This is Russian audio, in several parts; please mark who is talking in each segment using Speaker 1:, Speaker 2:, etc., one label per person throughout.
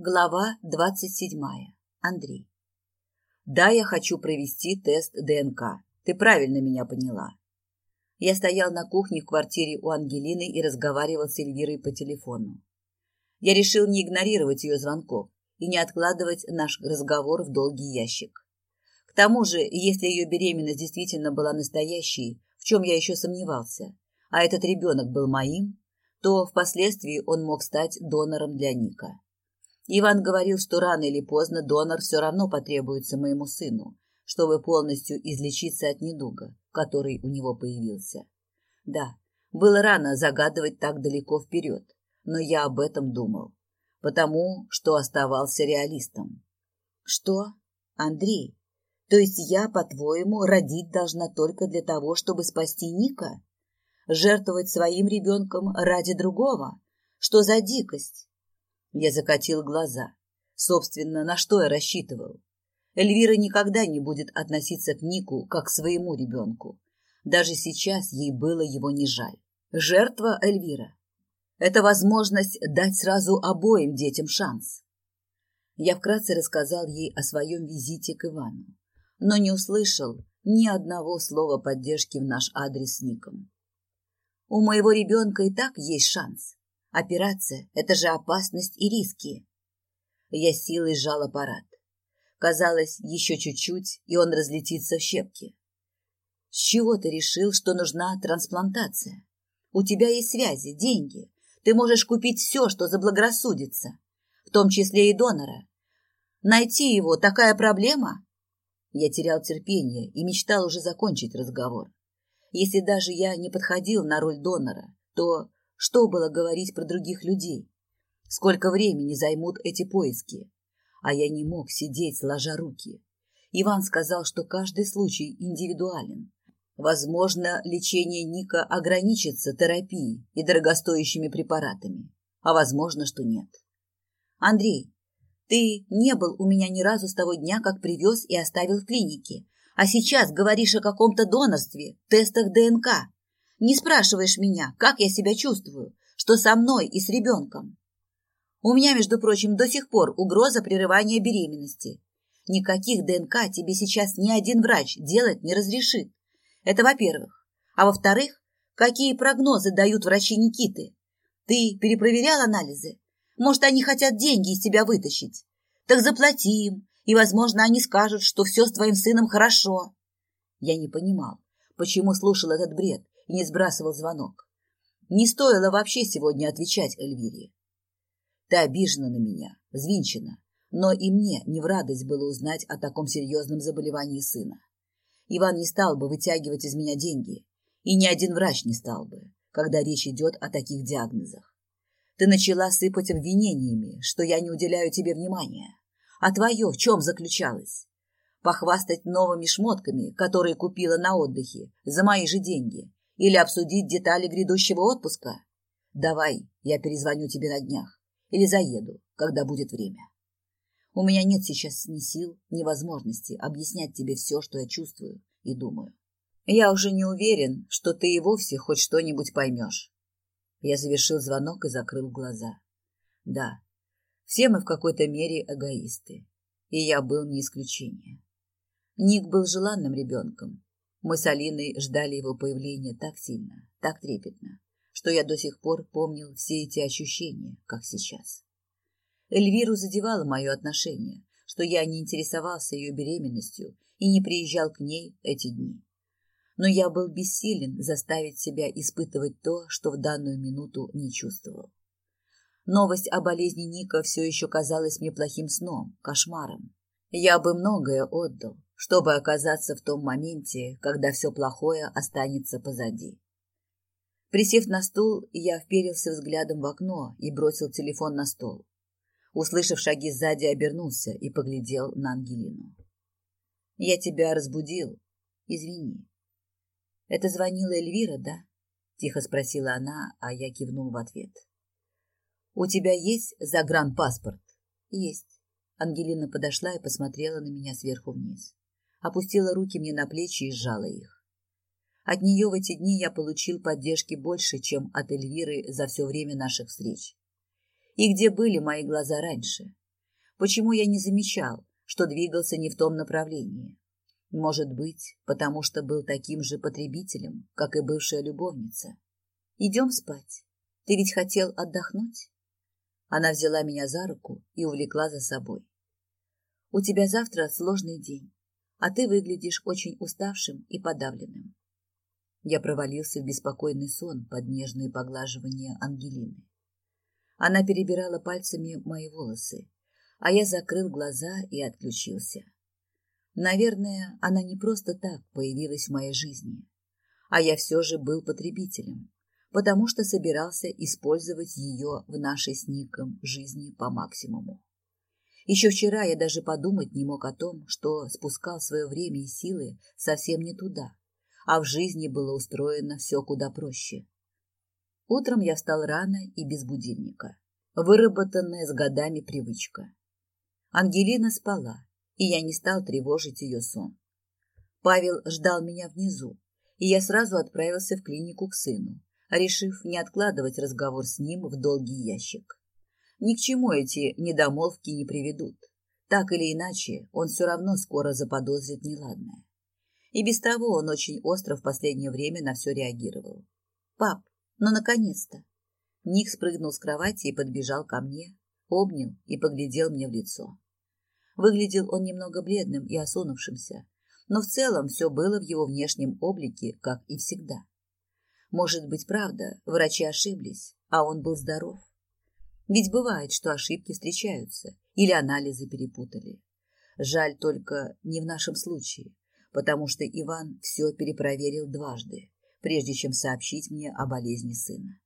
Speaker 1: Глава двадцать седьмая. Андрей. Да, я хочу провести тест ДНК. Ты правильно меня поняла. Я стоял на кухне в квартире у Ангелины и разговаривал с Эльвирой по телефону. Я решил не игнорировать ее звонков и не откладывать наш разговор в долгий ящик. К тому же, если ее беременность действительно была настоящей, в чем я еще сомневался, а этот ребенок был моим, то впоследствии он мог стать донором для Ника. Иван говорил, что рано или поздно донор все равно потребуется моему сыну, чтобы полностью излечиться от недуга, который у него появился. Да, было рано загадывать так далеко вперед, но я об этом думал, потому что оставался реалистом. Что? Андрей, то есть я, по-твоему, родить должна только для того, чтобы спасти Ника? Жертвовать своим ребенком ради другого? Что за дикость? Я закатил глаза. Собственно, на что я рассчитывал? Эльвира никогда не будет относиться к Нику как к своему ребенку. Даже сейчас ей было его не жаль. Жертва Эльвира. Это возможность дать сразу обоим детям шанс. Я вкратце рассказал ей о своем визите к Ивану, но не услышал ни одного слова поддержки в наш адрес с Ником. У моего ребенка и так есть шанс. Операция – это же опасность и риски. Я силой сжал аппарат. Казалось, еще чуть-чуть, и он разлетится в щепки. С чего ты решил, что нужна трансплантация? У тебя есть связи, деньги. Ты можешь купить все, что заблагорассудится, в том числе и донора. Найти его – такая проблема? Я терял терпение и мечтал уже закончить разговор. Если даже я не подходил на роль донора, то что было говорить про других людей? Сколько времени займут эти поиски? А я не мог сидеть, сложа руки. Иван сказал, что каждый случай индивидуален. Возможно, лечение Ника ограничится терапией и дорогостоящими препаратами, а возможно, что нет. Андрей, ты не был у меня ни разу с того дня, как привез и оставил в клинике, а сейчас говоришь о каком-то донорстве, тестах ДНК. Не спрашиваешь меня, как я себя чувствую, что со мной и с ребенком. У меня, между прочим, до сих пор угроза прерывания беременности. Никаких ДНК тебе сейчас ни один врач делать не разрешит. Это во-первых. А во-вторых, какие прогнозы дают врачи Никиты? Ты перепроверял анализы? Может, они хотят деньги из тебя вытащить? Так заплати им, и, возможно, они скажут, что все с твоим сыном хорошо. Я не понимал, почему слушал этот бред и не сбрасывал звонок. Не стоило вообще сегодня отвечать Эльвире. Ты обижена на меня, взвинчена, но и мне не в радость было узнать о таком серьезном заболевании сына. Иван не стал бы вытягивать из меня деньги, и ни один врач не стал бы, когда речь идет о таких диагнозах. Ты начала сыпать обвинениями, что я не уделяю тебе внимания. А твое в чем заключалось? Похвастать новыми шмотками, которые купила на отдыхе, за мои же деньги, или обсудить детали грядущего отпуска? Давай, я перезвоню тебе на днях. Или заеду, когда будет время. У меня нет сейчас ни сил, ни возможности объяснять тебе все, что я чувствую и думаю. Я уже не уверен, что ты и вовсе хоть что-нибудь поймешь. Я завершил звонок и закрыл глаза. Да, все мы в какой-то мере эгоисты, и я был не исключение. Ник был желанным ребенком, мы с Алиной ждали его появления так сильно, так трепетно, что я до сих пор помнил все эти ощущения, как сейчас. Эльвиру задевало мое отношение, что я не интересовался ее беременностью и не приезжал к ней эти дни. Но я был бессилен заставить себя испытывать то, что в данную минуту не чувствовал. Новость о болезни Ника все еще казалась мне плохим сном, кошмаром. Я бы многое отдал, чтобы оказаться в том моменте, когда все плохое останется позади. Присев на стул, я вперился взглядом в окно и бросил телефон на стол. Услышав шаги сзади, обернулся и поглядел на Ангелину. «Я тебя разбудил. Извини». «Это звонила Эльвира, да?» — тихо спросила она, а я кивнул в ответ. «У тебя есть загранпаспорт?» «Есть». Ангелина подошла и посмотрела на меня сверху вниз опустила руки мне на плечи и сжала их. От нее в эти дни я получил поддержки больше, чем от Эльвиры за все время наших встреч. И где были мои глаза раньше? Почему я не замечал, что двигался не в том направлении? Может быть, потому что был таким же потребителем, как и бывшая любовница. Идем спать. Ты ведь хотел отдохнуть? Она взяла меня за руку и увлекла за собой. У тебя завтра сложный день, а ты выглядишь очень уставшим и подавленным. Я провалился в беспокойный сон под нежные поглаживания Ангелины. Она перебирала пальцами мои волосы, а я закрыл глаза и отключился. Наверное, она не просто так появилась в моей жизни, а я все же был потребителем, потому что собирался использовать ее в нашей с Ником жизни по максимуму. Еще вчера я даже подумать не мог о том, что спускал свое время и силы совсем не туда, а в жизни было устроено все куда проще. Утром я встал рано и без будильника. Выработанная с годами привычка. Ангелина спала, и я не стал тревожить ее сон. Павел ждал меня внизу, и я сразу отправился в клинику к сыну, решив не откладывать разговор с ним в долгий ящик. Ни к чему эти недомолвки не приведут. Так или иначе, он все равно скоро заподозрит неладное. И без того он очень остро в последнее время на все реагировал. «Пап, ну наконец-то!» Ник спрыгнул с кровати и подбежал ко мне, обнял и поглядел мне в лицо. Выглядел он немного бледным и осунувшимся, но в целом все было в его внешнем облике, как и всегда. Может быть, правда, врачи ошиблись, а он был здоров. Ведь бывает, что ошибки встречаются или анализы перепутали. Жаль только не в нашем случае, потому что Иван все перепроверил дважды, прежде чем сообщить мне о болезни сына.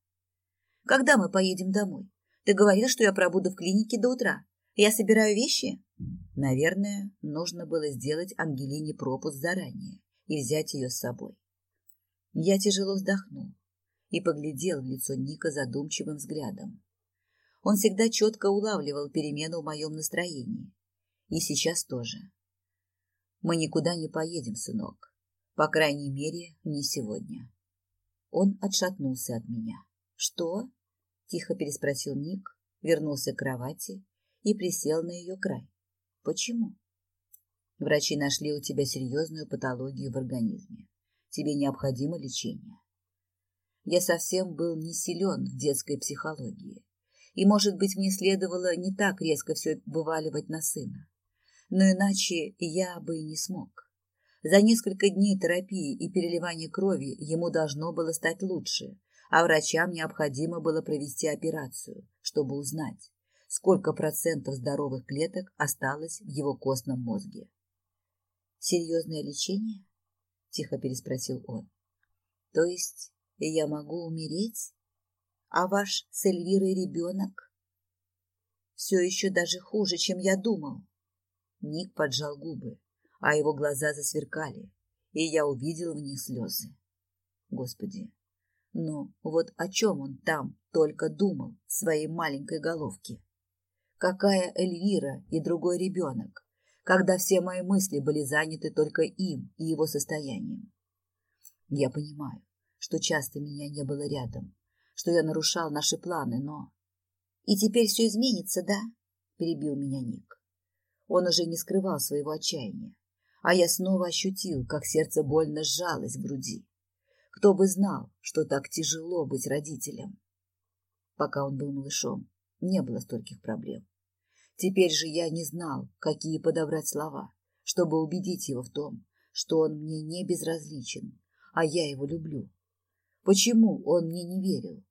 Speaker 1: «Когда мы поедем домой? Ты говорил, что я пробуду в клинике до утра. Я собираю вещи?» Наверное, нужно было сделать Ангелине пропуск заранее и взять ее с собой. Я тяжело вздохнул и поглядел в лицо Ника задумчивым взглядом. Он всегда четко улавливал перемену в моем настроении. И сейчас тоже. Мы никуда не поедем, сынок. По крайней мере, не сегодня. Он отшатнулся от меня. Что? Тихо переспросил Ник, вернулся к кровати и присел на ее край. Почему? Врачи нашли у тебя серьезную патологию в организме. Тебе необходимо лечение. Я совсем был не силен в детской психологии. И, может быть, мне следовало не так резко все вываливать на сына. Но иначе я бы и не смог. За несколько дней терапии и переливания крови ему должно было стать лучше, а врачам необходимо было провести операцию, чтобы узнать, сколько процентов здоровых клеток осталось в его костном мозге. «Серьезное лечение?» – тихо переспросил он. «То есть я могу умереть? А ваш с Эльвирой ребенок?» «Все еще даже хуже, чем я думал». Ник поджал губы, а его глаза засверкали, и я увидел в них слезы. Господи, ну вот о чем он там только думал в своей маленькой головке? Какая Эльвира и другой ребенок, когда все мои мысли были заняты только им и его состоянием. Я понимаю, что часто меня не было рядом, что я нарушал наши планы, но... И теперь все изменится, да? Перебил меня Ник. Он уже не скрывал своего отчаяния, а я снова ощутил, как сердце больно сжалось в груди. Кто бы знал, что так тяжело быть родителем. Пока он был малышом, не было стольких проблем. Теперь же я не знал, какие подобрать слова, чтобы убедить его в том, что он мне не безразличен, а я его люблю. Почему он мне не верил?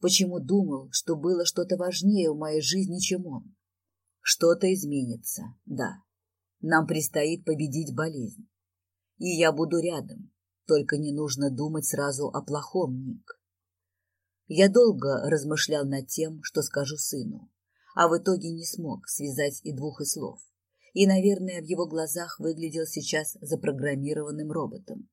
Speaker 1: Почему думал, что было что-то важнее в моей жизни, чем он? Что-то изменится, да. Нам предстоит победить болезнь. И я буду рядом, только не нужно думать сразу о плохом, Ник. Я долго размышлял над тем, что скажу сыну, а в итоге не смог связать и двух и слов. И, наверное, в его глазах выглядел сейчас запрограммированным роботом.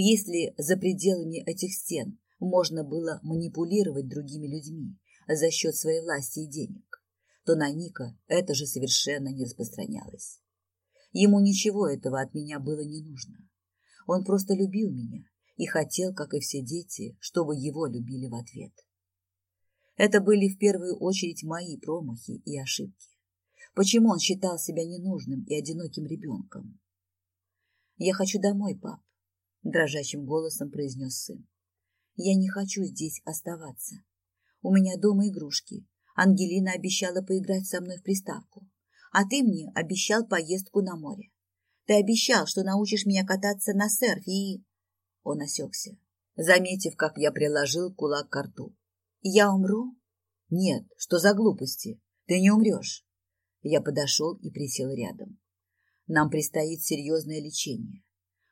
Speaker 1: Если за пределами этих стен можно было манипулировать другими людьми за счет своей власти и денег, то на Ника это же совершенно не распространялось. Ему ничего этого от меня было не нужно. Он просто любил меня и хотел, как и все дети, чтобы его любили в ответ. Это были в первую очередь мои промахи и ошибки. Почему он считал себя ненужным и одиноким ребенком? «Я хочу домой, пап», — дрожащим голосом произнес сын. «Я не хочу здесь оставаться. У меня дома игрушки. Ангелина обещала поиграть со мной в приставку. А ты мне обещал поездку на море. Ты обещал, что научишь меня кататься на серфе и...» Он осекся, заметив, как я приложил кулак к рту. «Я умру?» «Нет, что за глупости? Ты не умрешь». Я подошел и присел рядом. Нам предстоит серьезное лечение.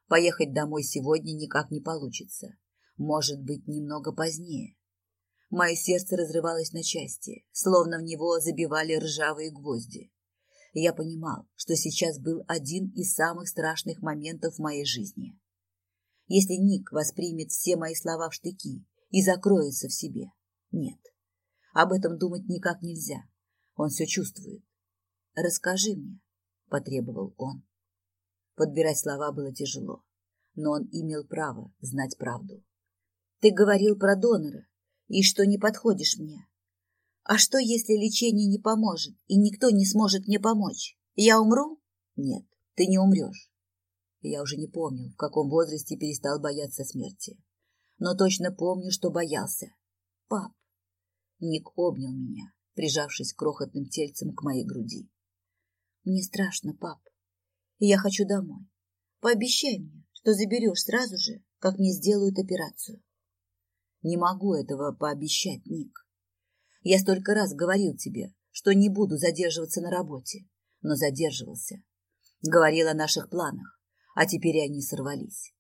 Speaker 1: Поехать домой сегодня никак не получится. Может быть, немного позднее. Мое сердце разрывалось на части, словно в него забивали ржавые гвозди. Я понимал, что сейчас был один из самых страшных моментов в моей жизни. Если Ник воспримет все мои слова в штыки и закроется в себе, нет. Об этом думать никак нельзя. Он все чувствует. «Расскажи мне», — потребовал он. Подбирать слова было тяжело, но он имел право знать правду. «Ты говорил про донора и что не подходишь мне. А что, если лечение не поможет, и никто не сможет мне помочь? Я умру? Нет, ты не умрешь. Я уже не помню, в каком возрасте перестал бояться смерти. Но точно помню, что боялся. Пап. Ник обнял меня, прижавшись крохотным тельцем к моей груди. Мне страшно, пап. Я хочу домой. Пообещай мне, что заберешь сразу же, как мне сделают операцию. Не могу этого пообещать, Ник. Я столько раз говорил тебе, что не буду задерживаться на работе, но задерживался. Говорил о наших планах, а теперь они сорвались.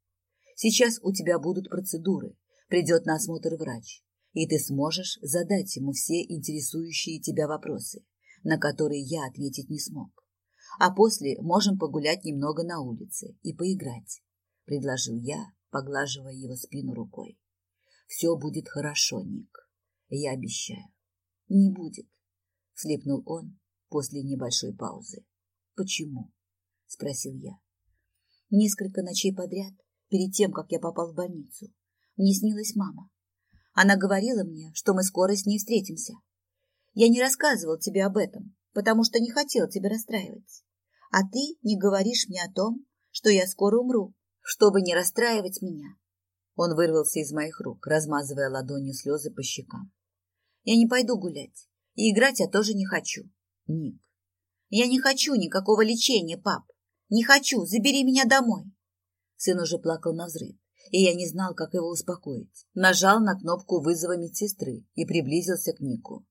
Speaker 1: Сейчас у тебя будут процедуры, придет на осмотр врач, и ты сможешь задать ему все интересующие тебя вопросы, на которые я ответить не смог а после можем погулять немного на улице и поиграть», — предложил я, поглаживая его спину рукой. «Все будет хорошо, Ник. Я обещаю». «Не будет», — слепнул он после небольшой паузы. «Почему?» — спросил я. Несколько ночей подряд, перед тем, как я попал в больницу, мне снилась мама. Она говорила мне, что мы скоро с ней встретимся. Я не рассказывал тебе об этом, потому что не хотел тебя расстраивать а ты не говоришь мне о том, что я скоро умру, чтобы не расстраивать меня. Он вырвался из моих рук, размазывая ладонью слезы по щекам. Я не пойду гулять, и играть я тоже не хочу. Ник, я не хочу никакого лечения, пап. Не хочу, забери меня домой. Сын уже плакал на взрыв, и я не знал, как его успокоить. Нажал на кнопку вызова медсестры и приблизился к Нику.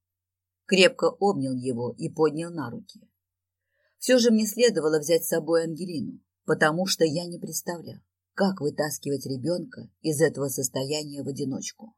Speaker 1: Крепко обнял его и поднял на руки. Все же мне следовало взять с собой Ангелину, потому что я не представлял, как вытаскивать ребенка из этого состояния в одиночку.